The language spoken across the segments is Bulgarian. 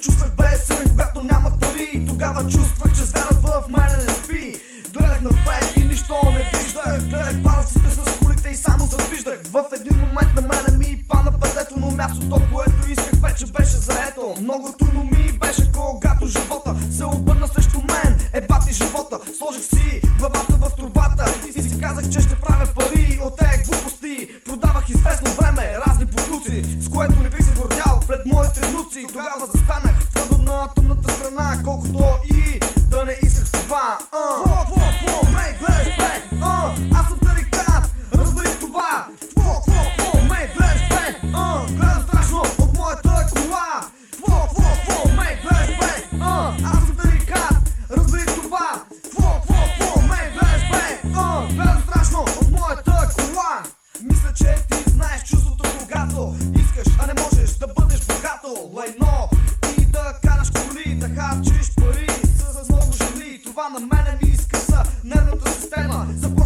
чувствах без силен, когато нямах пари. Тогава чувствах, че звярат в мене не спи. Гледах напред и нищо не виждах. Гледах палците с колите и само завиждах. В един момент на мене ми пана пътето Но мястото, което исках вече беше заето. Много трудно ми внуци Тогава застанах твърдо на тъмната страна Колкото и да не исках това. Аз съм тарикат, разбери това бе, uh. Гледам страшно от моята кола. Аз съм тарикат, разбери това Фо, фо, фо, мей. Гледам страшно от моята Мисля, че ти знаеш чувството, когато искаш, а не можеш да бъдеш богато. Лайно и да караш коли, да харчиш пари с, много жени. Това на мене ми изкъса нервната система. Започнах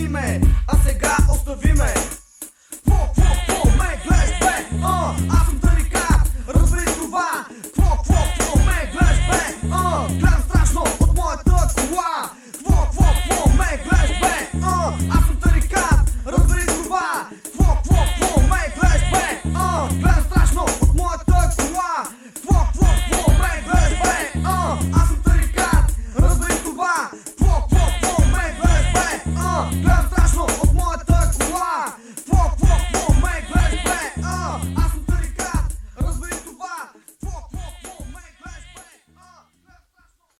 име, а сега остави ме. Кво, кво, кво, ме гледаш бе, а, аз съм тарикат, разбери това. Кво, кво, кво, ме гледаш бе, а, гледам страшно от моята кола. Кво, кво, кво, ме гледаш бе, а, аз съм тарикат, разбери това. Кво, кво, кво, ме гледаш бе, а, гледам